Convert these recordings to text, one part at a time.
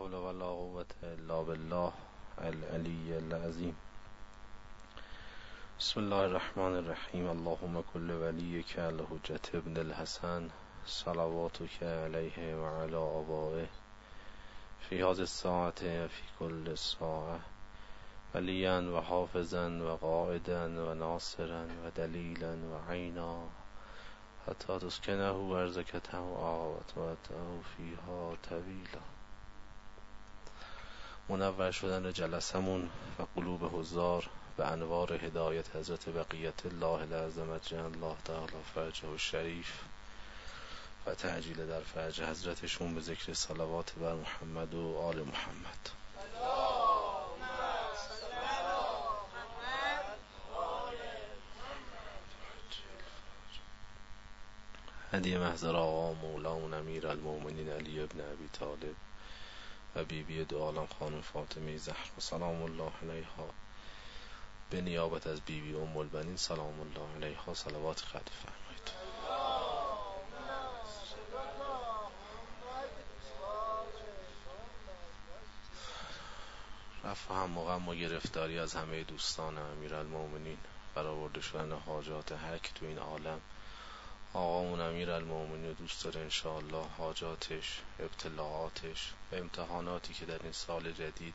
حول ولا قوة الا بالله العلی العظیم بسم الله الرحمن الرحیم. اللهم كل وليك الحجة ابن الحسن. صلواتك عليه وعلى آبائه. في هذه الساعة في كل ساعة. وليا وحافظا وقائدا وناصرا ودليلا حتی تسکنه ارزک آوت و فیها طویلا. منور شدن جلسمون و قلوب هزار به انوار هدایت حضرت بقیت الله لعظم جن الله تعالی فرجه و شریف و تعجیل در فرج حضرتشون به ذکر صلوات بر محمد و آل محمد. هدیه محضر آقا مولا امیر المومنین علی ابن ابی طالب. و بیبی بی دو عالم خانم فاطمه زهر و سلام الله علیها. به نیابت از بیبی بی ام البنین سلام الله علیها. صلوات خد فرمایید. رفع هم مقام و گرفتاری از همه دوستان امیر المومنین برآورده شدن حاجات هر تو این عالم. آقامون امیر المومنی دوست داره انشاءالله حاجاتش ابتلاعاتش و امتحاناتی که در این سال جدید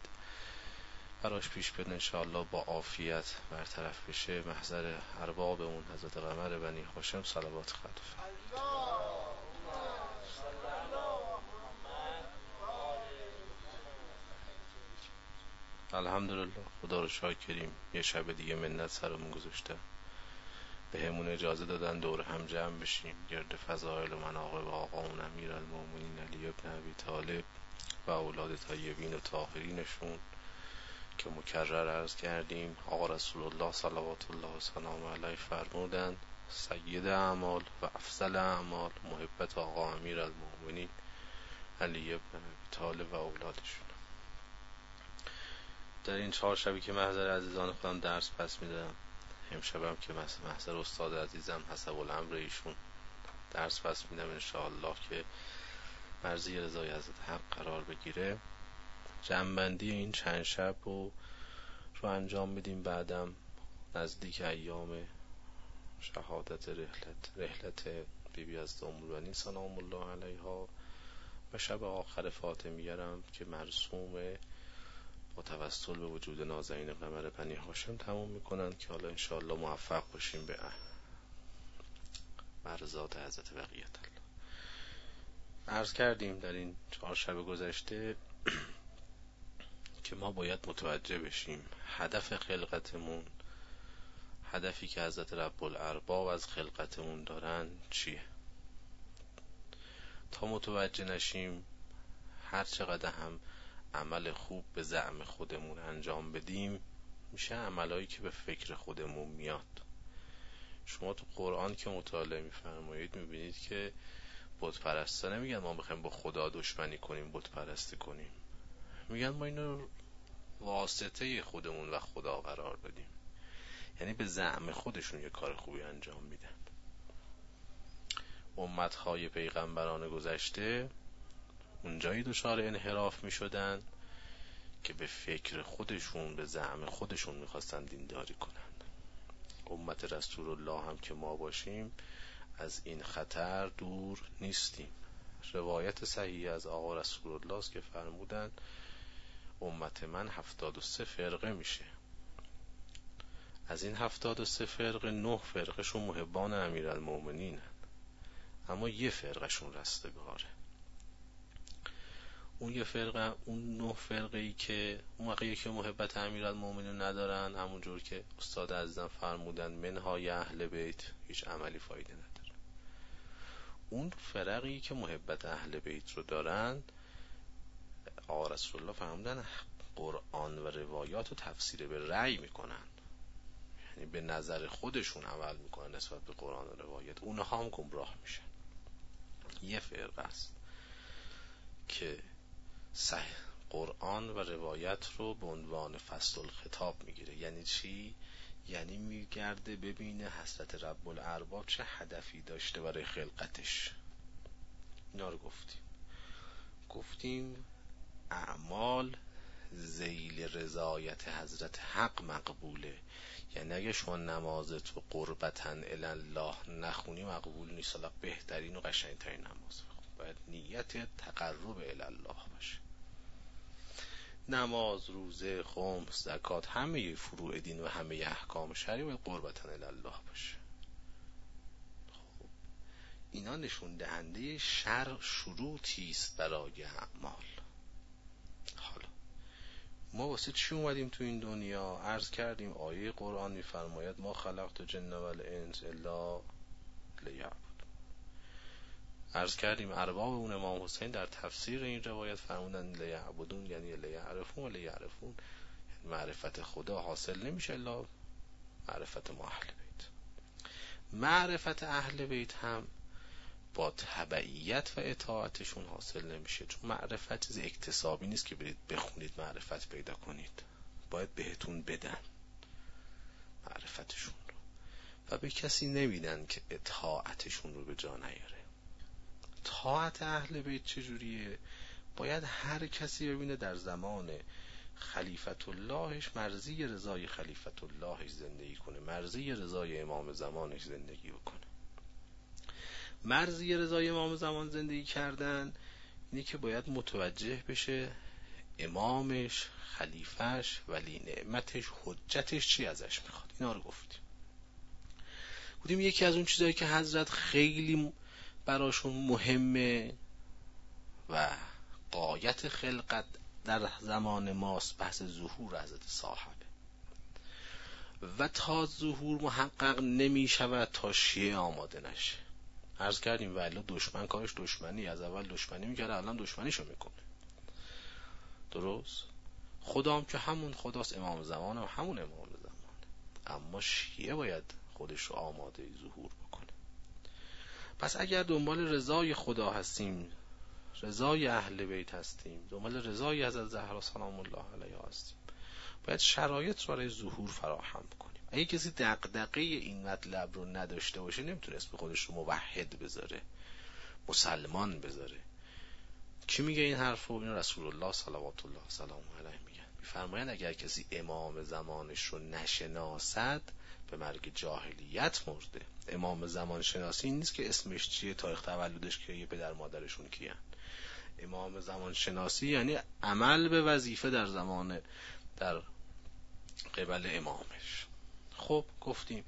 براش پیش بیاد انشاءالله با عافیت برطرف بشه. محضر ارباب اون حضرت قمر بنی هاشم صلوات خلف الحمدلله. خدا رو شاکریم یه شب دیگه منت سرمون گذاشته. به همون اجازه دادن دور هم جمع بشیم. گرد فضایل و مناقب آقامون امیر المومنین علی ابن عبی طالب و اولاد طیبین و طاهرینشون که مکرر عرض کردیم. آقا رسول الله صلوات الله و سلام علیه فرمودن سید اعمال و افضل اعمال محبت آقا امیر المومنین علی ابن عبی طالب و اولادشون. در این چهار شبی که محضر عزیزان خودم درس پس میدم. امشبم که محضر استاد عزیزم حسب الامر ایشون درس پس میدم انشاءالله که مرزی رضای حضرت حق قرار بگیره. جنبندی این چند شب رو رو انجام میدیم بعدم نزدیک ایام شهادت رحلت رحلت بیبی از دامولانی سلام الله علیها. و شب آخر فاطمیرم که مرسوم با توسل به وجود نازنین قمر بنی هاشم تموم می‌کنن که حالا انشاءالله موفق باشیم به مرزات حضرت بقیت عرض کردیم در این چهار شب گذشته که ما باید متوجه بشیم هدف خلقتمون هدفی که حضرت رب الارباب از خلقتمون دارن چیه؟ تا متوجه نشیم هر چقدر هم عمل خوب به زعم خودمون انجام بدیم میشه عملهایی که به فکر خودمون میاد. شما تو قرآن که مطالعه میفرمایید می‌بینید که بت پرستا نمیگن ما می‌خوایم با خدا دشمنی کنیم بت پرستی کنیم. میگن ما اینو واسطه خودمون و خدا قرار بدیم. یعنی به زعم خودشون یه کار خوبی انجام میدن. امتهای پیغمبران گذشته اونجایی دچار انحراف می شدن که به فکر خودشون به زعم خودشون می‌خواستن دینداری کنند امت رسول الله هم که ما باشیم از این خطر دور نیستیم. روایت صحیح از آقا رسول الله است که فرمودن امت من هفتاد و سه فرقه میشه. از این هفتاد و سه فرقه نه فرقشون محبان امیر اما یه فرقشون رستگاره. اون یه فرقه اون نه فرقه ای که اون واقعی که محبت امیرالمومنین ندارن همونجور که استاد عزیزم فرمودن منهای اهل بیت هیچ عملی فایده نداره. اون فرقی که محبت اهل بیت رو دارن آقا رسول الله فرمودن قرآن و روایات رو تفسیر به رأی می‌کنن. یعنی به نظر خودشون عمل می‌کنن نسبت به قرآن و روایت. اونها هم گمراه میشن. یه فرقه است که صحیح. قرآن و روایت رو به عنوان فصل الخطاب می‌گیره. یعنی چی؟ یعنی میگرده ببینه حضرت رب الارباب چه هدفی داشته برای خلقتش. اینا رو گفتیم. گفتیم اعمال زیل رضایت حضرت حق مقبوله. یعنی اگه شما نمازت رو قربتا الله نخونی مقبول نیست. حالا بهترین و قشنگترین نماز باید نیت تقرب الله باشه. نماز روزه خمس زکات همه فروع دین و همه احکام شرعی باید قربتا الله باشه. خب اینا نشون دهنده شر شروطی است برای اعمال. حالا ما واسه چی اومدیم تو این دنیا؟ عرض کردیم آیه قرآن میفرماید ما خلقت جن و الانس الا لیعبد عرض کردیم ارباب اون امام حسین در تفسیر این روایت فرمودن لیعبدون یعنی لیعرفون و لیعرفون. یعنی معرفت خدا حاصل نمیشه الا معرفت ما اهل بیت. معرفت اهل بیت هم با تبعیت و اطاعتشون حاصل نمیشه. چون معرفت چیز اکتسابی نیست که برید بخونید معرفت پیدا کنید. باید بهتون بدن معرفتشون رو. و به کسی نمیدن که اطاعتشون رو به جا نیاره. طاعت اهل بیت چجوریه؟ باید هر کسی ببینه در زمان خلیفت اللهش مرزی رضای خلیفت اللهش زندگی کنه مرزی رضای امام زمانش زندگی بکنه. مرزی رضای امام زمان زندگی کردن اینه که باید متوجه بشه امامش خلیفش ولی نعمتش حجتش چی ازش می‌خواد. اینا رو گفتیم. گفتیم یکی از اون چیزهایی که حضرت خیلی براشون مهمه و قایت خلقت در زمان ماست بحث ظهور حضرت صاحبه. و تا ظهور محقق نمی شود تا شیعه آماده نشه. عرض کردیم ولی دشمن کارش دشمنی از اول دشمنی می‌کرده الان دشمنیشو می‌کنه. درست؟ خدا هم که همون خداست امام زمان هم همون امام زمان. اما شیعه باید خودش رو آماده ظهور بکنه. پس اگر دنبال رضای خدا هستیم رضای اهل بیت هستیم دنبال رضای حضرت زهرا سلام الله علیها هستیم باید شرایط برای ظهور فراهم کنیم. اگه کسی دقدقه این مطلب رو نداشته باشه نمی‌تونه اسم خودش رو موحد بذاره مسلمان بذاره. کی میگه این حرف رو؟ این رسول الله صلوات الله سلام علیه میگن. میفرمایند اگر کسی امام زمانش رو نشناسد به مرگ جاهلیت مرده. امام زمان شناسی نیست که اسمش چیه تاریخ تولدش که یه پدر مادرشون کیان. امام زمان شناسی یعنی عمل به وظیفه در زمان در قبل امامش. خب گفتیم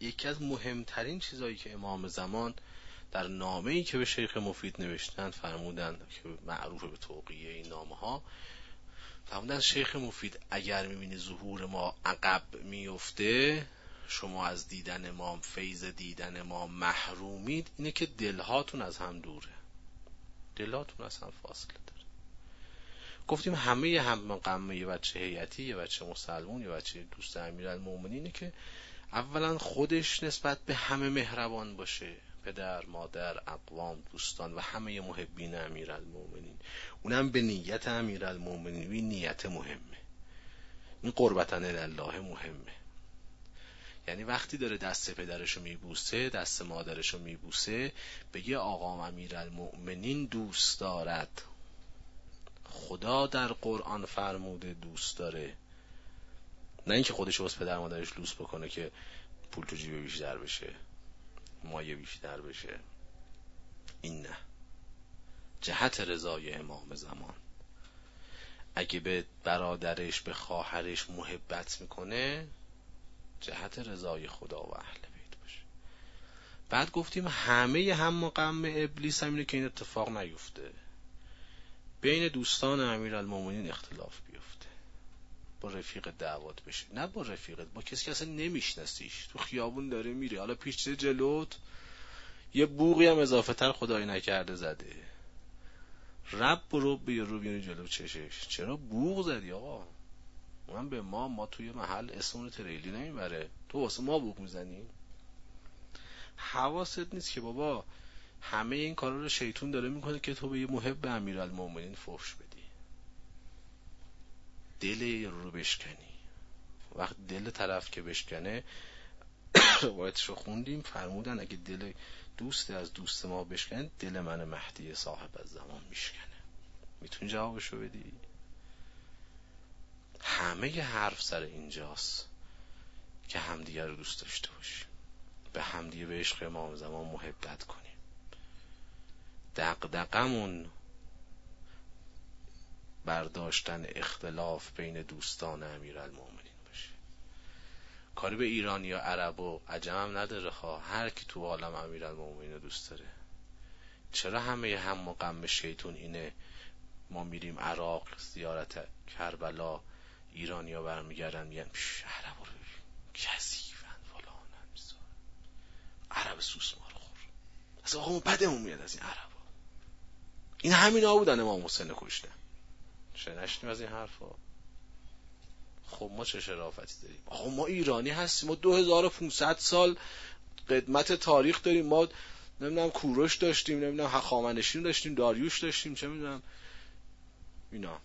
یکی از مهمترین چیزایی که امام زمان در نامه ای که به شیخ مفید نوشتن فرمودن که معروف به توقیه این نامه ها فرمودن شیخ مفید اگر می‌بینی ظهور ما عقب میفته شما از دیدن ما فیض دیدن ما محرومید اینه که دلهاتون از هم دوره. دلهاتون از هم فاصله داره. گفتیم همه هم قمه یه بچه هیئتی یه بچه مسلمون یه بچه دوست امیرالمومنینه که اولا خودش نسبت به همه مهربان باشه. پدر مادر اقوام دوستان و همه محبین امیرالمومنین. اونم به نیت امیرالمومنین. این نیت مهمه. این قربتن الله مهمه. یعنی وقتی داره دست پدرشو میبوسه دست مادرشو میبوسه بگه آقا امیرالمؤمنین دوست دارد. خدا در قرآن فرموده دوست داره. نه اینکه خودش واسه پدر مادرش لوس بکنه که پول تو جیبه بیشتر بشه مایه بیشتر بشه. این نه. جهت رضای امام زمان. اگه به برادرش به خواهرش محبت می‌کنه جهت رضای خدا و اهل بیت باشه. بعد گفتیم همه هم مقام ابلیس همینه که این اتفاق نیفته. بین دوستان امیرالمومنین اختلاف بیفته. با رفیق دعوت بشه. نه با رفیقت با کسی که اصلا نمیشناسیش. تو خیابون داره میره. حالا پیش جلوت؟ یه بوغی هم اضافه تر خدای نکرده زده. رب برو به رو بیانی جلو چشش. چرا بوغ زدی آقا؟ من به ما ما توی محل اسمون تریلی نمی‌بره. تو واسه ما بوق می‌زنی؟ حواست نیست که بابا. همه این کارا رو شیطون داره می‌کنه که تو به یه محب امیرالمومنین فحش بدی. دل رو بشکنی. وقت دل طرف که بشکنه روایتش رو خوندیم فرمودن اگه دل دوست از دوست ما بشکنه دل من مهدی صاحب از زمان میشکنه. می‌تونی جوابشو بدی؟ همه حرف سر اینجاست که همدیگه رو دوست داشته باشیم. به همدیگه به عشق امام زمان محبت کنیم. دقدقمون برداشتن اختلاف بین دوستان امیرالمومنین باشه. کاری به ایران یا عرب و عجم هم نداره ها هر کی تو عالم امیرالمومنین رو دوست داره. چرا همه هم غم شیطون اینه ما میریم عراق زیارت کربلا ایرانیا برمیگردن میگن عرب رو کسیفن فلانن عرب سوس ما رو خور. اصلا آقا بدمون میاد از این عرب این همین ها بودن امام حسین کشتن شنشتیم از این حرفا؟ خب ما چه شرافتی داریم؟ آقا ما ایرانی هستیم. ما 2500 سال قدمت تاریخ داریم. ما نمی‌دونم کوروش داشتیم نمی‌دونم هخامنشین داشتیم داریوش داشتیم چه می‌دونم. اینا.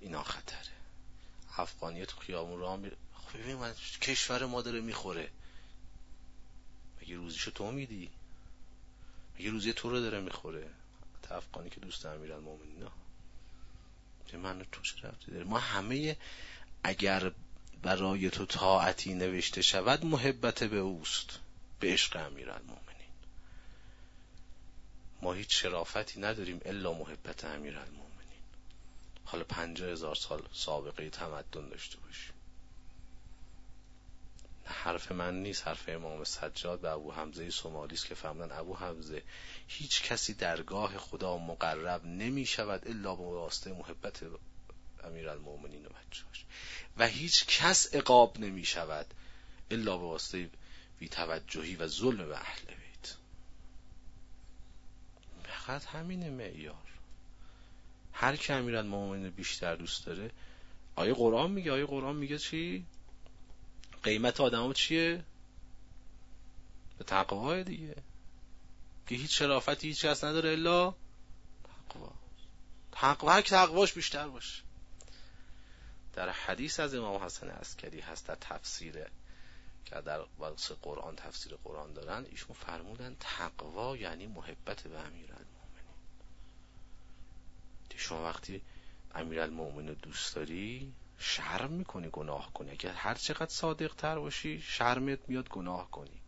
اینا خطره افغانی تو خیابون راه می... خب من کشور ما داره می‌خوره. مگه روزیشو تو میدی؟ مگه روزی تو رو داره می‌خوره؟ افغانی که دوست نه من تو چه رفتی داره ما همه اگر برای تو طاعتی نوشته شود محبت به اوست. به عشق امیرالمومنین ما هیچ شرافتی نداریم الا محبت امیرالمومنین حالا پنجاه هزار سال سابقه تمدن داشته باشیم حرف من نیست حرف امام سجاد به ابو حمزه سومالی است که فهمدن ابو حمزه هیچ کسی درگاه خدا مقرب نمی شود الا به واسطه محبت امیرالمومنین و بچه‌هاش. و هیچ کس عقاب نمی شود الا به واسطه بی توجهی و ظلم به اهل بیت. فقط همین معیار. هر که امیرالمومنین بیشتر دوست داره. آیه قرآن میگه آیه قرآن میگه چی؟ قیمت آدم چیه؟ به تقوای دیگه. که هیچ شرافتی هیچ کس نداره الا تقوا. تقوا هر تقواش بیشتر باشه. در حدیث از امام حسن عسکری هست در تفسیر که در واسه قرآن تفسیر قرآن دارن ایشون فرمودن تقوا یعنی محبت به امیرالمومنین شما وقتی امیرالمومنین دوست داری شرم می‌کنی گناه کنی. اگر هر چقدر صادق تر باشی شرمت میاد گناه کنی.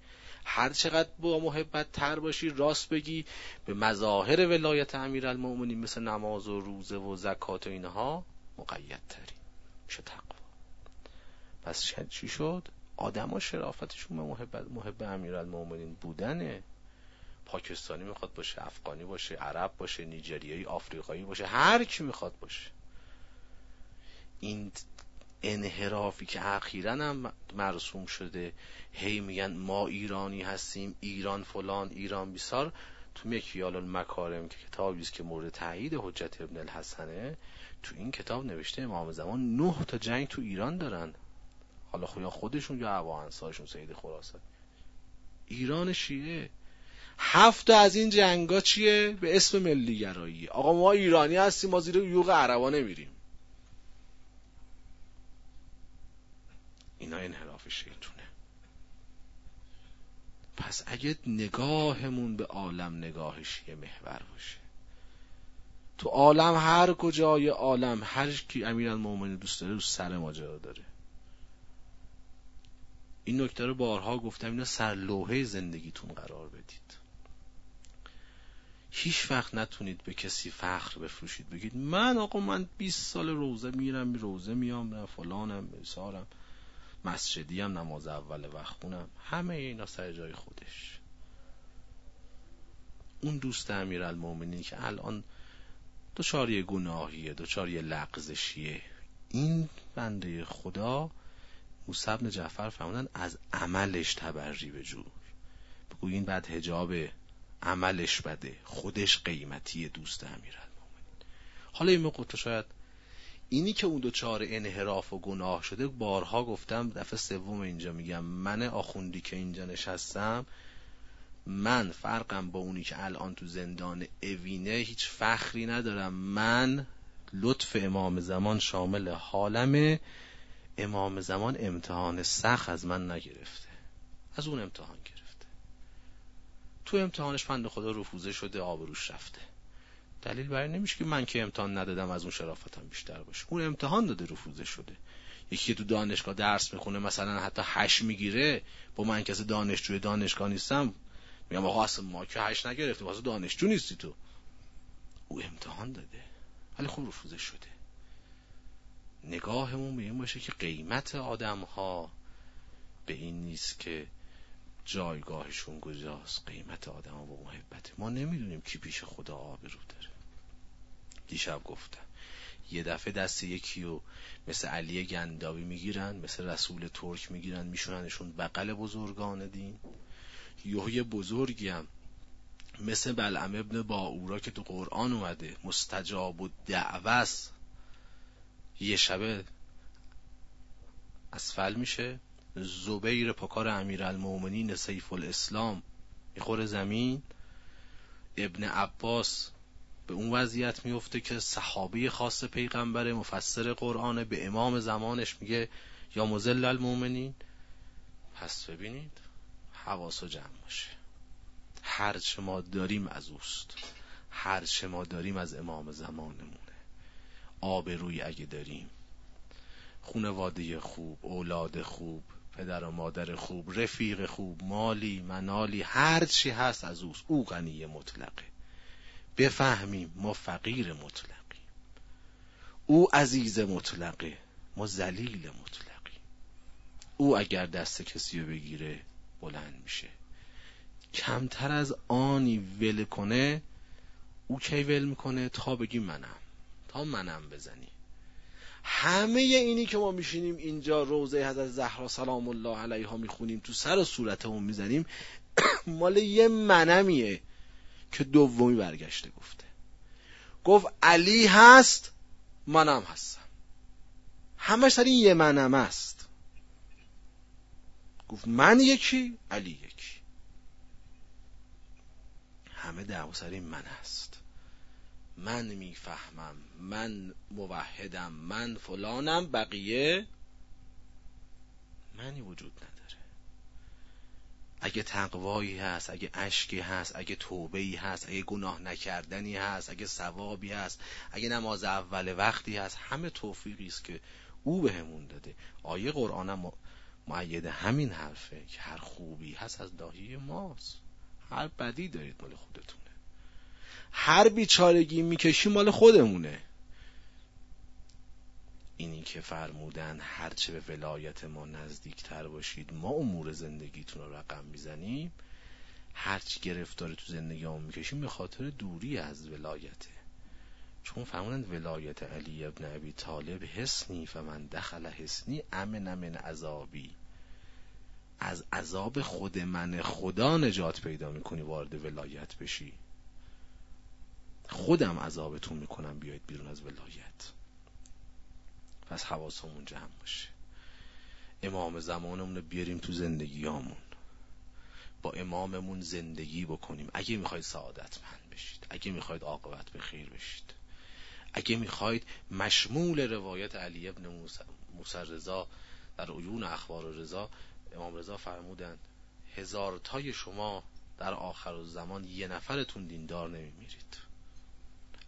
هر چقدر با محبت تر باشی راست بگی. به مظاهر ولایت امیرالمومنین مثل نماز و روزه و زکات و اینها مقید تری میشه تقوا. پس چی شد؟ آدما شرافتشون به محبت محب امیرالمومنین بودنه. پاکستانی می‌خواد باشه افغانی باشه عرب باشه نیجریایی آفریقایی باشه هر کی می‌خواد باشه. این انحرافی که اخیرا هم مرسوم شده هی میگن ما ایرانی هستیم ایران فلان ایران بیسار. تو مکیال المکارم که کتابی است که مورد تایید حجت ابن الحسنه تو این کتاب نوشته امام زمان نه تا جنگ تو ایران دارن. حالا خدا خودشون یا ابا انصارشون سید خراسان. ایران شیعه. هفت از این جنگا چیه؟ به اسم ملیگرایی. آقا ما ایرانی هستیم ما زیر یوغ عربا نمیریم. اینا انحراف شیطونه. پس اگه نگاهمون به عالم نگاهش یه محور باشه. تو عالم هر کجای عالم هر کی امیرالمومنین دوست داره رو سر ماجرا داره. این نکته رو بارها گفتم اینا سرلوحه زندگیتون قرار بدید. هیچ وقت نتونید به کسی فخر بفروشید. بگید من آقا من 20 سال روزه میرم روزه میام فلانم بسارم مسجدی نماز اول وقت خونم. همه اینا سر جای خودش. اون دوست المومنی که الان دوچاری گناهیه دوچاری لغزشیه. این بنده خدا موسی بن جعفر فرمودن از عملش تبری بجور بگو این بعد هجاب عملش بده. خودش قیمتی دوست امیرالمومنین. حالا این موقع شاید اینی که اون دوچار انحراف و گناه شده بارها گفتم دفعه سوم اینجا میگم من آخوندی که اینجا نشستم من فرقم با اونی که الان تو زندان اوینه هیچ فخری ندارم. من لطف امام زمان شامل حالم امام زمان امتحان سخت از من نگرفته. از اون امتحان گرفته تو امتحانش بنده خدا رفوزه شده آبروش رفته. دلیل بر نمیشه که من که امتحان ندادم از اون شرافتم بیشتر باشه. اون امتحان داده رفوزه شده. یکی تو دانشگاه درس می‌خونه مثلا حتی هشت می‌گیره. با من کسی دانشجوی دانشگاه نیستم. میگم آقا اصلا ما که هشت نگرفتیم. واسه دانشجو نیستی تو. او امتحان داده. ولی خوب رفوزه شده. نگاهمون به این باشه که قیمت آدم ها به این نیست که جایگاهشون کجاست قیمت آدم با محبت. ما نمی‌دونیم کی پیش خدا آبرو داره. دیشب گفتم. یه دفعه دست یکی رو مثل علی گنداوی می‌گیرن مثل رسول ترک می‌گیرن میشوننشون بغل بزرگان دین. یه بزرگی هم مثل بلعم ابن باورا که تو قرآن اومده مستجاب و دعوست یه شبه اسفل میشه. زبیر پکار امیر المومنین سیف الاسلام. می‌خوره زمین. ابن عباس به اون وضعیت میفته که صحابی خاص پیغمبر مفسر قرآن به امام زمانش میگه یا مزل المومنین پس ببینید حواس و جمع باشه. هر چه ما داریم از اوست. هر چه ما داریم از امام زمانمونه. آبروی اگه داریم. خونواده خوب اولاد خوب پدر و مادر خوب رفیق خوب مالی منالی هر چی هست از اوست. او غنی مطلقه. بفهمیم ما فقیر مطلقیم. او عزیز مطلقه ما ذلیل مطلقیم. او اگر دست کسی رو بگیره بلند میشه. کمتر از آنی ول کنه او کی ول می‌کنه؟ تا بگی منم. تا منم بزنی. همه اینی که ما میشینیم اینجا روزه حضرت زهرا سلام الله علیها می‌خونیم تو سر و صورتمون می‌زنیم مال یه منمیه که دومی برگشته گفته. گفت علی هست منم هستم. همش سر این یه منم است. گفت من یکی علی یکی. همه دعوا سر این من است من می‌فهمم من موحدم من فلانم بقیه منی وجود نداره. اگه تقوایی هست اگه اشکی هست اگه توبهی هست اگه گناه نکردنی هست اگه ثوابی هست اگه نماز اول وقتی هست همه توفیقی است که او بهمون داده. آیه قرآن معید همین حرفه که هر خوبی هست از داهی ماست. هر بدی دارید مال خودتونه. هر بیچارگی می‌کشی مال خودمونه. اینی که فرمودن هرچه به ولایت ما نزدیکتر باشید ما امور زندگیتون رو رقم می‌زنیم. هرچی گرفتار تو زندگی هم می‌کشیم به خاطر دوری از ولایته چون فرمودن ولایت علی ابن ابی طالب حسنی فمن دخل حسنی امن من عذابی. از عذاب خود من خدا نجات پیدا می‌کنی وارد ولایت بشی. خودم عذابتون می‌کنم بیاید بیرون از ولایت. پس حواسمون جمع باشه. امام زمانمون رو بیاریم تو زندگیامون با اماممون زندگی بکنیم. اگه می‌خواید سعادتمند بشید اگه می‌خواید عاقبت به خیر بشید اگه می‌خواید مشمول روایت علی ابن موسی رضا در عیون اخبار رضا امام رضا فرمودند هزار تای شما در آخر زمان یه نفرتون دیندار نمیمیرید.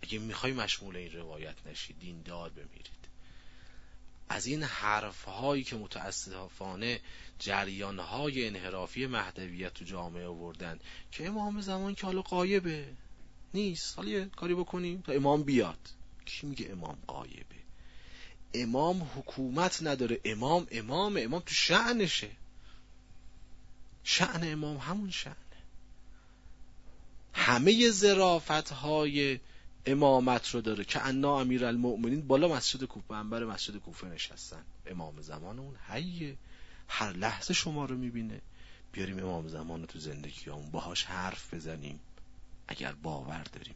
اگه می‌خوای مشمول این روایت نشید دیندار بمیرید. از این حرف هایی که متاسفانه جریان های انحرافی مهدویت تو جامعه آوردن که امام زمان که حالا قایبه. نیست. حالا یه کاری بکنیم تا امام بیاد. کی میگه امام قایبه؟ امام حکومت نداره. امام امام امام تو شعنشه شعن امام همون شعنه همه زرافت های امامت رو داره که انا امیر المؤمنین بالا مسجد کوفه انبر مسجد کوفه نشستن. امام زمان اون حیه هر لحظه شما رو می‌بینه. بیاریم امام زمان رو تو زندگی همون باهاش حرف بزنیم. اگر باور داریم.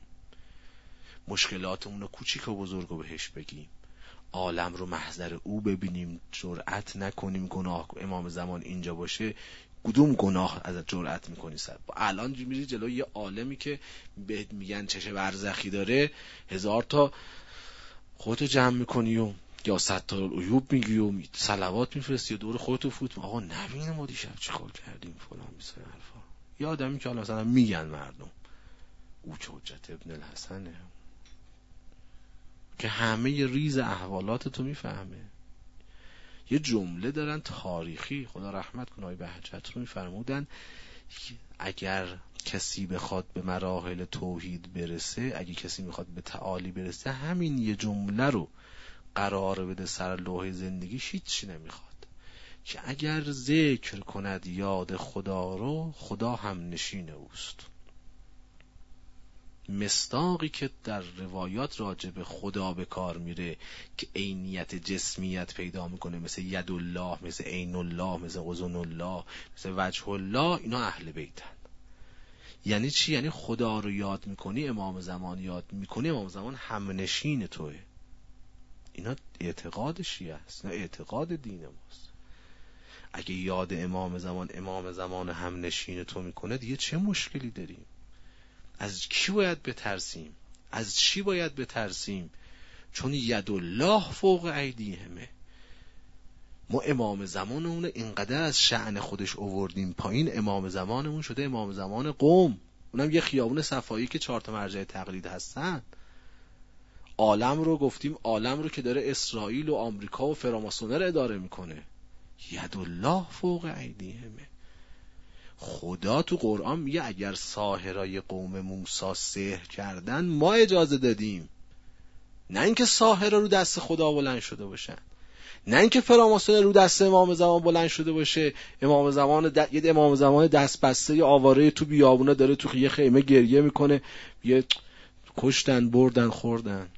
مشکلاتمون رو کوچیک و بزرگ رو بهش بگیم. عالم رو محضر او ببینیم جرأت نکنیم گناه امام زمان اینجا باشه. کدوم گناه از جرأت می‌کنی سر الان میری جلوی یه عالمی که بهت میگن چشه برزخی داره هزار تا خودتو جمع می‌کنی و یا صد تا عیوب میگی و صلوات میفرستی و دور خودتو فوت. آقا نبینه ما دیشب چیکار کردیم فلان میسه حرفا. یه آدمی که مثلا میگن مردم او حجت ابن الحسنه که همه ریز احوالات تو می‌فهمه. یه جمله دارن تاریخی خدا رحمت کنه آقای بهجت رو میفرمودن اگر کسی بخواد به مراحل توحید برسه اگه کسی می‌خواد به تعالی برسه همین یه جمله رو قرار بده سر لوح زندگیش هیچی نمی‌خواد. که اگر ذکر کند یاد خدا رو خدا هم نشین اوست. مستاقی که در روایات راجع به خدا به کار میره که عینیت جسمیت پیدا می‌کنه مثل ید الله مثل عین الله مثل اذن الله مثل وجه الله اینا اهل بیتن. یعنی چی؟ یعنی خدا رو یاد می‌کنی امام زمان یاد می‌کنی امام زمان همنشین توه. اینا اعتقاد شیعه است اینا اعتقاد دین ماست. اگه یاد امام زمان امام زمان همنشین تو می‌کنه دیگه چه مشکلی داریم؟ از کی باید بترسیم؟ از چی باید بترسیم؟ چون ید الله فوق همه ما امام زمانمون اینقدر از شعن خودش اووردیم پایین امام زمانمون شده امام زمان قوم. اونم یه خیابون صفایی که چهار تا مرجع تقلید هستن. عالم رو گفتیم عالم رو که داره اسرائیل و آمریکا و فراماسونر اداره می‌کنه. ید الله فوق همه خدا تو قرآن میگه اگر ساهرای قوم موسا سحر کردن ما اجازه دادیم. نه اینکه ساهرا رو دست خدا بلند شده باشن. نه اینکه فراماسون رو دست امام زمان بلند شده باشه. امام زمان د... یه امام زمان دست بسته آواره تو بیابونه داره تو یه خیمه گریه می‌کنه. یه کشتن بردن خوردن.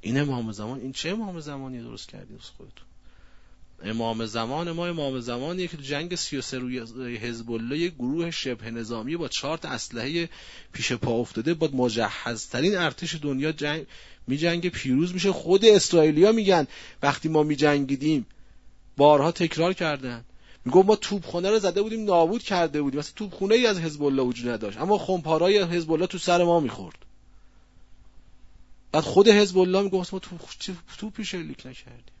این امام زمان این چه امام زمانی درست کردی از خودتون؟ امام زمان ما امام زمانیه که تو جنگ 33 روی حزب الله یک گروه شبه نظامی با چهار اسلحه پیش پا افتاده با مجهزترین ارتش دنیا جنگ جنگ پیروز میشه. خود اسرائیلیا میگن وقتی ما میجنگیدیم بارها تکرار کردن. میگم ما توپخونه رو زده بودیم نابود کرده بودیم. مثلا توپخونه ای از حزب الله وجود نداشت. اما خمپارای حزب الله تو سر ما می‌خورد. بعد خود حزب الله می‌گفت ما توپ توپی شلیک نکردیم.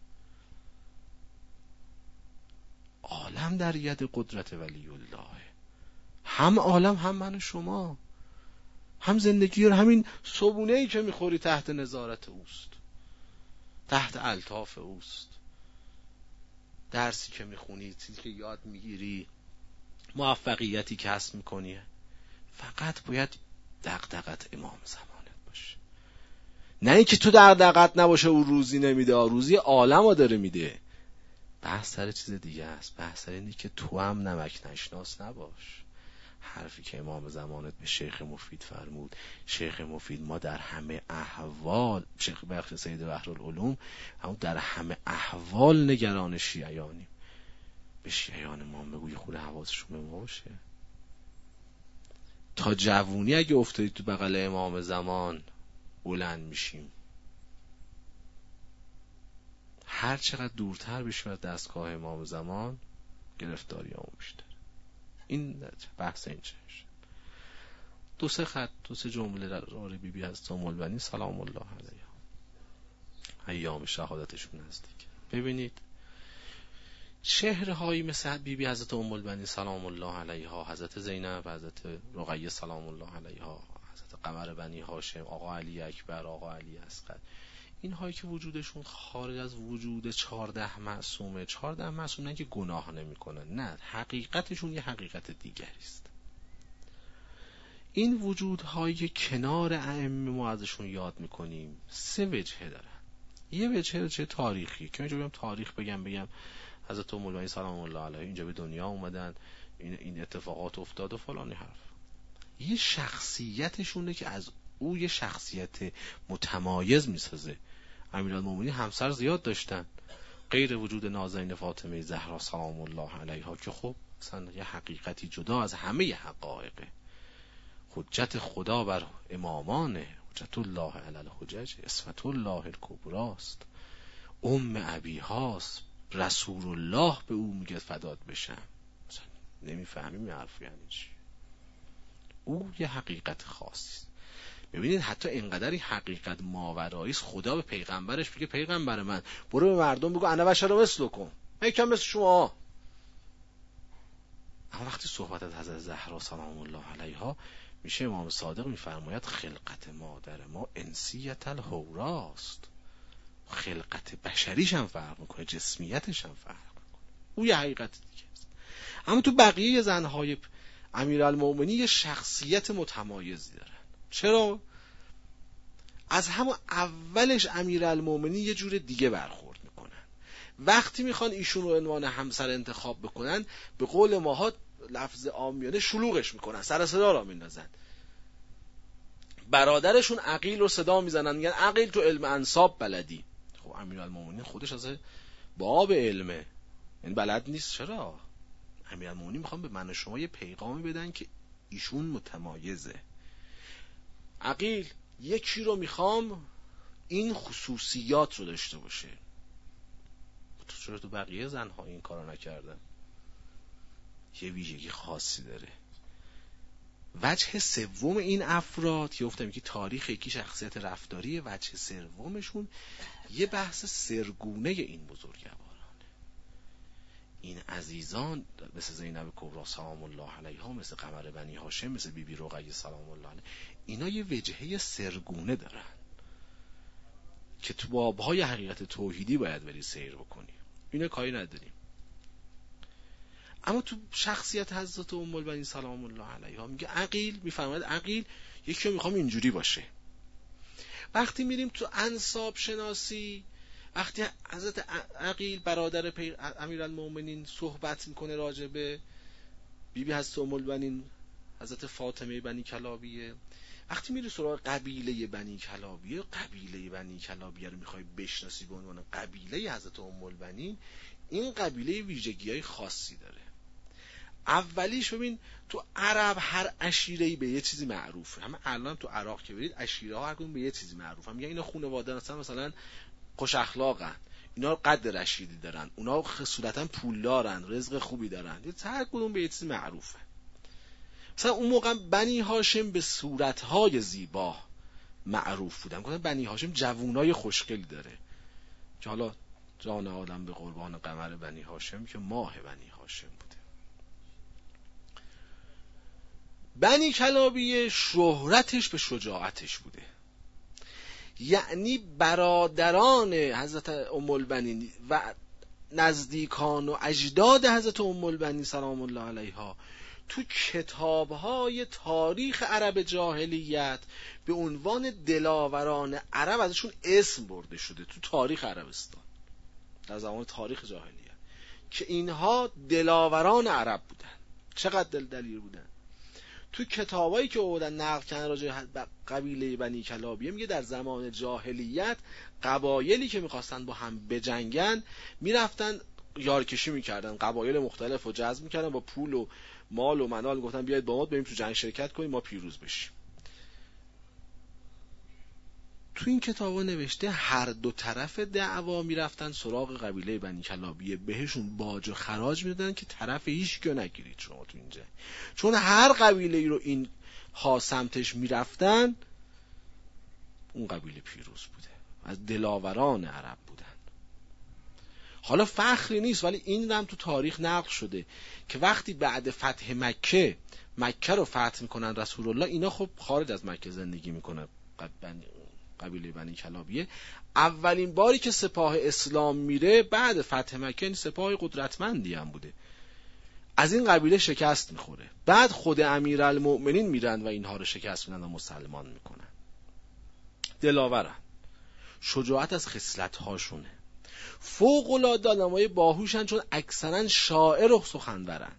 عالم در ید قدرت ولی الله. هم عالم هم من شما. هم زندگی رو همین صبونه ای که می‌خوری تحت نظارت اوست. تحت الطاف اوست. درسی که می‌خونی چیزی که یاد می‌گیری موفقیتی کسب می‌کنی. فقط باید دقدقت امام زمانت باشه. نه اینکه تو دقدقت نباشه او روزی نمیده. روزی عالم داره میده. بحث سر چیز دیگه است. بحث سر اینه که تو هم نمک نشناس نباش. حرفی که امام زمانت به شیخ مفید فرمود شیخ مفید ما در همه احوال شیخ بخش سید العلوم اما در همه احوال نگران شیعیانیم. به شیعیان ما بگوی خود حواسشون به ما باشه. تا جوونی اگه افتادید تو بغل امام زمان بلند میشیم. هر چقدر دورتر بشیم از دستگاه امام زمان گرفتاری همون بیشتر. این بحث این دو سه خط دو سه جمله در راه بی بی از بنی سلام الله علیه. ایام شهادتشون نزدیک. ببینید هایی مثل بی بی حضرت ام البنی سلام الله علیها حضرت زینب حضرت رقیه سلام الله علیها حضرت قمر بنی هاشم آقا علی اکبر آقا علی اصغر. اینهایی که وجودشون خارج از وجود چهارده معصومه. چهارده معصوم نه که گناه نمی‌کنن نه. حقیقتشون یه حقیقت دیگری است. این وجودهایی که کنار ائمه ما ازشون یاد می‌کنیم سه وجهه دارن. یه وجهه چه تاریخی؟ که اینجا بگم تاریخ بگم بگم حضرت ام سلام الله علیه اینجا به دنیا اومدن این این اتفاقات افتاد و فلانی حرف. یه شخصیتشونه که از او یه شخصیت متمایز می‌سازه. امیرالمومنین همسر زیاد داشتن. غیر وجود نازنین فاطمه زهرا سلام الله علیها که خب مثلا یه حقیقتی جدا از همه حقایقه حجت خدا بر امامانه. حجت الله علی الحجج. اسفت الله الکبراست. ام ابی هاست. رسول الله به او میگه فداد بشم. مثلا نمی‌فهمیم حرف یعنی چی. او یه حقیقت خاصی ببینید حتی اینقدر این حقیقت ماورایی خدا به پیغمبرش میگه پیغمبر من برو به مردم بگو انا بشر مثل کن. یکم مثل شما. اما وقتی صحبت از حضرت زهرا سلام الله علیها میشه امام صادق میفرماید خلقت مادر ما انسیت الهوراست خلقت بشریش هم فرق می‌کنه جسمیتش هم فرق می‌کنه. او یه حقیقت دیگه است. اما تو بقیه زنهای امیرالمومنی یه شخصیت متمایزی دارن چرا؟ از همون اولش امیرالمومنی یه جور دیگه برخورد می‌کنن. وقتی می‌خوان ایشون رو عنوان همسر انتخاب بکنن به قول ماها لفظ آمیانه شلوغش می‌کنن سر صدا را میندازن. برادرشون عقیل رو صدا می‌زنن میگن عقیل تو علم انصاب بلدی. خب امیرالمومنین خودش از باب علمه. این یعنی بلد نیست. چرا؟ امیرالمومنین می‌خوان به من و شما یه پیغامی بدن که ایشون متمایزه. عقیل یکی رو می‌خوام این خصوصیات رو داشته باشه. تو چرا تو بقیه زنها این کارو نکردن یه ویژگی خاصی داره. وجه سوم این افراد که گفتم که تاریخ یکی شخصیت رفتاری وجه سومشون یه بحث سرگونه این بزرگواران. این عزیزان مثل زینب کبرا سلام الله علیها مثل قمر بنی هاشم مثل بیبی بی رقیه سلام الله علیها اینا یه وجهه سرگونه دارن که تو بابهای حقیقت توحیدی باید بری سیر بکنی. اینو کاری نداریم. اما تو شخصیت حضرت ام البنین سلام الله علیها میگه عقیل میفرماید عقیل یکی رو می‌خوام اینجوری باشه. وقتی میریم تو انصاب شناسی وقتی حضرت عقیل برادر امیرالمومنین صحبت می‌کنه راجبه بیبی هست ام البنین حضرت فاطمه بنی کلابیه وقتی میری سراغ قبیله بنی کلابیه قبیله بنی کلابیه رو می‌خوای بشناسی به عنوان قبیله حضرت ام البنین این قبیله ویژگی های خاصی داره. اولیش ببین تو عرب هر اشیره به یه چیزی معروفه. همه الان تو عراق که برید اشیره ها هر به یه چیزی معروفه میگن اینا خانواده مثلا مثلا خوش اخلاقن. اینا قد رشیدی دارن. اونا صورتا پولدارن رزق خوبی دارن. هر کدوم به یه چیزی معروفه. مثلا اون موقع بنی هاشم به صورتهای زیبا معروف بودن. گفتن بنی هاشم جوونای خوشگلی داره. که حالا جان آدم به قربان قمر بنی هاشم که ماه بنی هاشم بوده. بنی کلابیه شهرتش به شجاعتش بوده. یعنی برادران حضرت ام البنین و نزدیکان و اجداد حضرت ام البنین سلام الله علیها تو کتابهای تاریخ عرب جاهلیت به عنوان دلاوران عرب ازشون اسم برده شده تو تاریخ عربستان. در زمان تاریخ جاهلیت. که اینها دلاوران عرب بودن. چقدر دل دلیر بودن. تو کتابایی که اومدن نقل کردن راجع قبیله بنی کلابیه میگه در زمان جاهلیت قبایلی که می‌خواستن با هم بجنگن می‌رفتن یارکشی می‌کردن. قبایل مختلف رو جذب می‌کردن با پول و مال و منال گفتن بیاید با ما بریم تو جنگ شرکت کنیم ما پیروز بشیم. تو این کتابا نوشته هر دو طرف دعوا می‌رفتن سراغ قبیله بنی کلابیه. بهشون باج و خراج می‌دادن که طرف هیچ که نگیرید شما تو اینجا چون هر قبیله ای رو این ها سمتش می‌رفتن اون قبیله پیروز بوده. از دلاوران عرب. حالا فخری نیست ولی این هم تو تاریخ نقل شده که وقتی بعد فتح مکه مکه رو فتح می‌کنن رسول الله اینا خب خارج از مکه زندگی می‌کنن قبیله بنی کلابیه. اولین باری که سپاه اسلام میره بعد فتح مکه این سپاه قدرتمندی هم بوده. از این قبیله شکست می‌خوره. بعد خود امیرالمؤمنین میرن و اینها رو شکست میدن و مسلمان می‌کنن. دلاورن. شجاعت از خصلت هاشونه فوق العاده آدمای باهوشن چون اکثرا شاعر و سخنورن.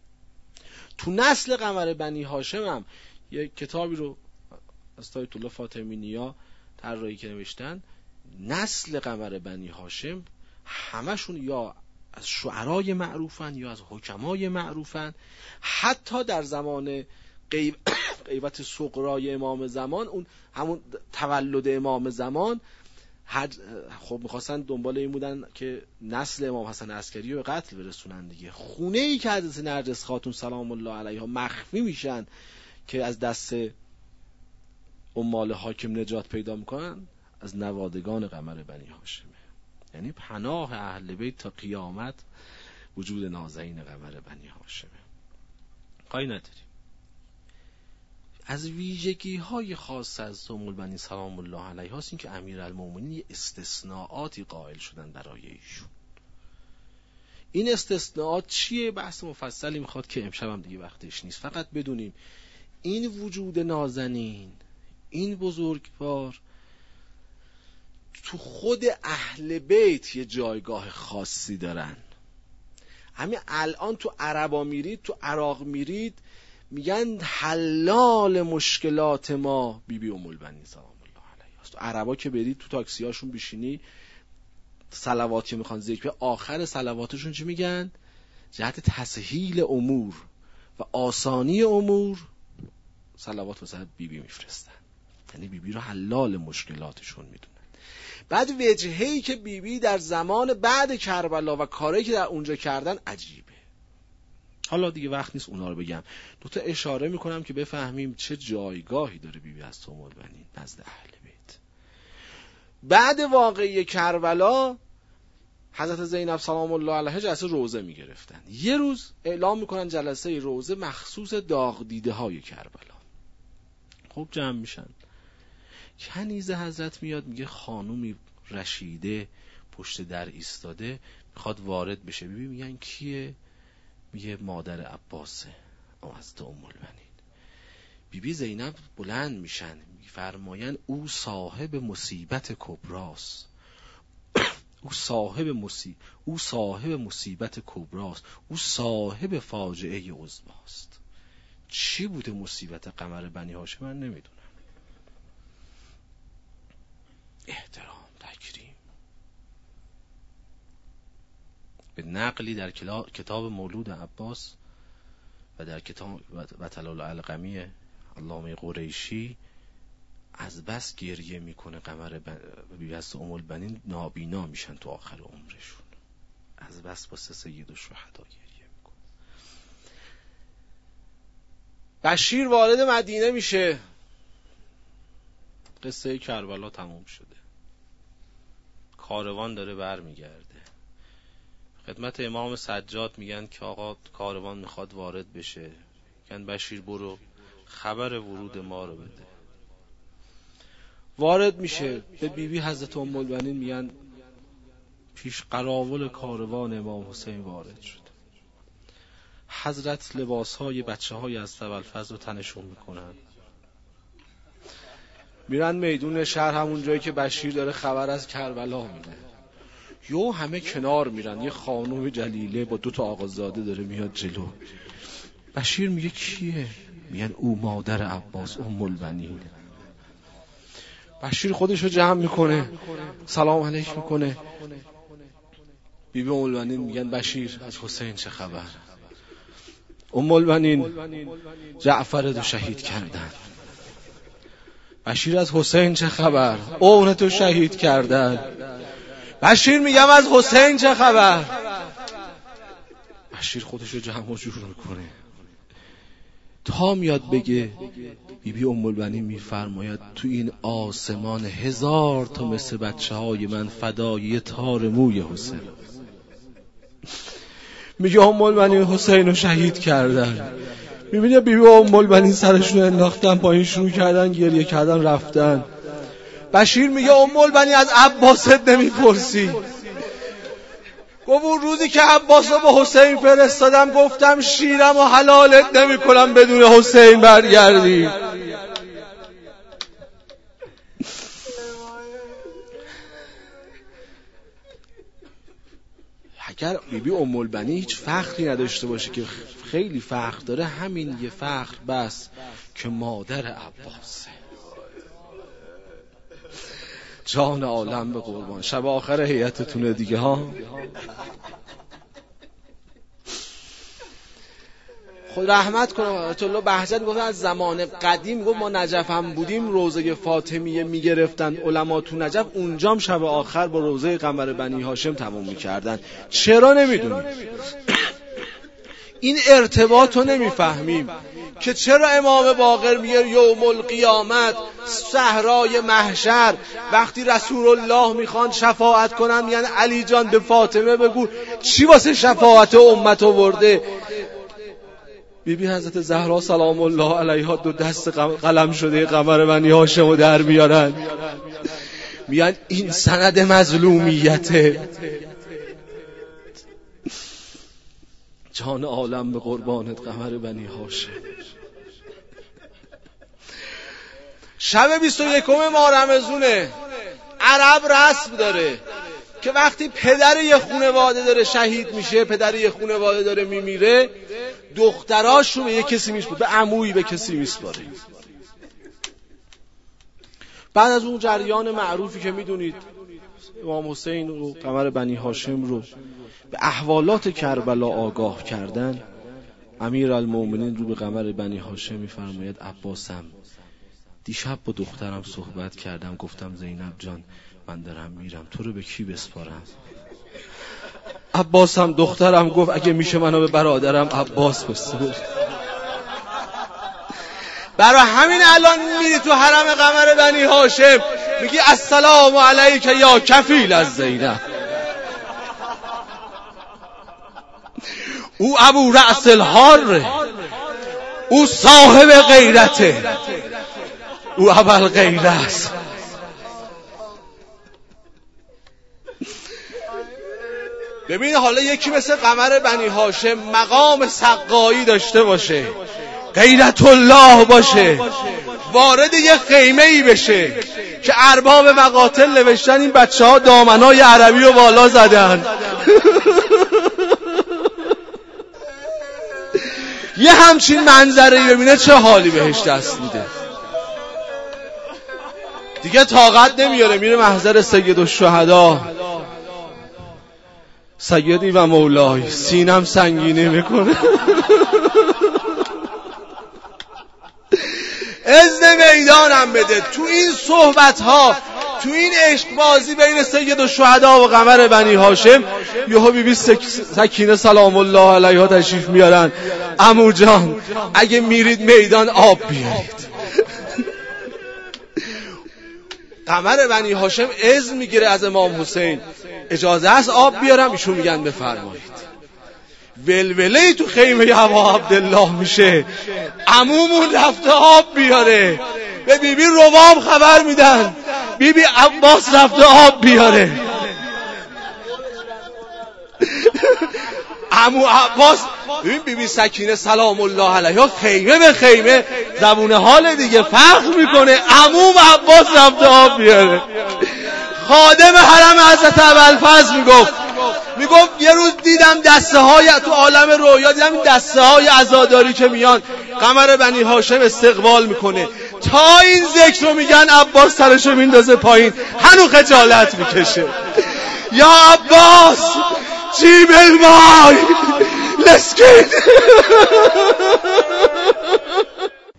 تو نسل قمر بنی هاشم هم یک کتابی رو از الله فاطمی نیا طراحی که نوشتن نسل قمر بنی هاشم همشون یا از شعرای معروفن یا از حکمای معروفن. حتی در زمان قیب... قیبت سقرای امام زمان اون همون تولد امام زمان خب می‌خواستن دنبال این بودن که نسل امام حسن عسکری رو قتل برسونن دیگه. خونه ای که حضرت نرجس خاتون سلام الله علیها مخفی میشن که از دست امال حاکم نجات پیدا می‌کنن از نوادگان قمر بنی هاشمه یعنی پناه اهل بیت تا قیامت وجود نازنین قمر بنی هاشمه قای نداریم از ویژگی های خاص از ام البنین سلام الله علیه هاست این که امیرالمومنین یه استثناءاتی قائل شدن برای ایشون. این استثناءات چیه؟ بحث مفصلی می‌خواد که امشب هم دیگه وقتش نیست. فقط بدونیم این وجود نازنین این بزرگوار تو خود اهل بیت یه جایگاه خاصی دارن. همین الان تو عربا میرید تو عراق میرید میگن حلال مشکلات ما. بی بی ام سلام الله علیها تو عربا که برید تو تاکسی هاشون بشینی صلوات که می‌خوان ذکر آخر صلواتشون چی میگن؟ جهت تسهیل امور و آسانی امور صلوات واسه بیبی بی میفرستن. یعنی بیبی بی رو حلال مشکلاتشون می‌دونن. بعد وجههی که بیبی بی در زمان بعد کربلا و کاری که در اونجا کردن عجیبه. حالا دیگه وقت نیست اونا رو بگم. دوتا اشاره می‌کنم که بفهمیم چه جایگاهی داره بیبی از تو بنین نزد اهل بیت. بعد واقعی کربلا حضرت زینب سلام الله علیها جلسه روزه می‌گرفتن. یه روز اعلام می‌کنن جلسه روزه مخصوص داغ دیده های کربلا. خب جمع میشن. کنیز حضرت میاد میگه خانومی رشیده پشت در ایستاده می‌خواد وارد بشه. ببین میگن کیه؟ میگه مادر عباسه حضرت ام البنین بیبی زینب بلند میشن میفرماین او صاحب مصیبت کبراست. او صاحب مصیب او صاحب مصیبت کبراست. او صاحب فاجعه عظماست. چی بوده مصیبت قمر بنی هاشم؟ من نمی‌دونم. احترام. به نقلی در کتاب مولود عباس و در کتاب وطلال القمی علامه قریشی از بس گریه می‌کنه قمر بیست ام البنین نابینا میشن تو آخر عمرشون. از بس با سید و شهدا گریه می‌کنه. بشیر وارد مدینه میشه. قصه کربلا تموم شده. کاروان داره برمیگرده. خدمت امام سجاد میگن که آقا کاروان می‌خواد وارد بشه. میگن بشیر برو خبر ورود ما رو بده. وارد میشه. به بیبی بی حضرت ام البنین میگن پیش قراول کاروان امام حسین وارد شد. حضرت لباس های بچه های از فضل رو تنشون می‌کنن. میرن میدون شهر همون جایی که بشیر داره خبر از کربلا میده. یو همه کنار میرن. یه خانوم جلیله با دو تا آقازاده داره میاد جلو. بشیر میگه کیه؟ میگن او مادر عباس ام البنین. بشیر خودش رو جمع می‌کنه. سلام علیک می‌کنه. بیبی ام البنین میگن بشیر از حسین چه خبر؟ ام البنین جعفر رو شهید کردن. بشیر از حسین چه خبر؟ اون تو شهید کردن. بشیر میگم از حسین چه خبر؟ بشیر خودش رو جمع جور می‌کنه. تا میاد بگه بیبی ام البنین میفرماید تو این آسمان هزار تا مثل بچه های من فدای تار موی حسین. میگه ام البنین حسین رو شهید کردن. می‌بینی بیبی ام البنین سرشون انداختن پایین شروع کردن گریه کردن رفتن. بشیر میگه ام البنین از عباست نمی‌پرسی. گفت اون روزی که عباس رو به حسین فرستادم گفتم شیرم و حلالت نمی کنم بدون حسین برگردی. اگر بیبی ام البنی هیچ فخری نداشته باشه که خیلی فخر داره همین یه فخر بس که مادر عباسه. جان عالم به قربان. شب آخر هیئتتونه دیگه ها؟ خود رحمت کنم. آیت الله بهجت گفت از زمان قدیم گفت ما نجف هم بودیم روزه فاطمیه می‌گرفتن علما تو نجف. اونجام شب آخر با روزه قمر بنی هاشم تموم می‌کردن. چرا نمی‌دونیم این ارتباط رو نمی‌فهمیم. که چرا امام باقر میگه یوم القیامت صحرای محشر؟ وقتی رسول الله می‌خوان شفاعت کنن میگن علی جان به فاطمه بگو چی واسه شفاعت امت آورده؟ بیبی حضرت زهرا سلام الله علیها دو دست قلم شده قمر بنی هاشم در میارن. میان این سند مظلومیته. جان عالم به قربانت قمر بنی هاشم. شب 21 ماه رمزونه عرب رسم داره که وقتی پدر یه خونواده داره شهید میشه پدر یه خونواده داره میمیره دختراش رو به یه کسی میسپاره به عمویی به کسی میسپاره. بعد از اون جریان معروفی که می‌دونید امام حسین و قمر بنی هاشم رو به احوالات کربلا آگاه کردن امیر المومنین رو به قمر بنی هاشم میفرماید عباسم. دیشب با دخترم صحبت کردم. گفتم زینب جان من دارم میرم. تو رو به کی بسپارم؟ عباس هم دخترم گفت اگه میشه منو به برادرم عباس بسپار. برای همین الان میری تو حرم قمر بنی هاشم. میگی السلام علیک یا کفیل از زینب. او ابو رأس الحار او صاحب غیرته. او اول غیره است. ببین حالا یکی مثل قمر بنی هاشم مقام سقایی داشته باشه. غیرت الله باشه. وارد یه خیمه ای بشه که ارباب مقاتل نوشتن این بچه ها دامنای عربی رو بالا زدن. یه همچین منظره ببینه چه حالی بهش دست میده. دیگه طاقت نمیاره میره محضر سید الشهدا. سیدی و مولای سینم سنگینه می‌کنه. ازن می‌دانم بده. تو این صحبت ها تو این عشق بازی بین سید و شهدا و قمر بنی هاشم یهو بی بی سکینه سلام الله علیها تشریف میارن. امو جان اگه میرید میدان آب بیارید. قمر بنی هاشم از می‌گیره از امام حسین. اجازه است آب بیارم؟ ایشون میگن بفرمایید. ولوله تو خیمه هوا عبدالله میشه. عمومون رفته آب بیاره. به بیبی بی روام خبر میدن. بیبی بی عباس رفته آب بیاره. امو عباس. ببین بیبی سکینه سلام الله علیها خیمه به خیمه. زبون حال دیگه فرق می‌کنه. عموم عباس رفته آب بیاره. خادم حرم حضرت ابوالفضل می‌گفت. می‌گفت یه روز دیدم دسته های تو عالم رویا دیدم این دسته های عزاداری که میان. قمر بنی هاشم استقبال می‌کنه. تا این ذکر رو میگن عباس سرشو میندازه پایین. هنو خجالت می‌کشه. یا عباس! جیب المای لسکید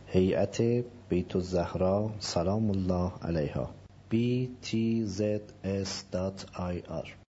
هیئت بیت الزهرا سلام الله علیها. Btzs.ir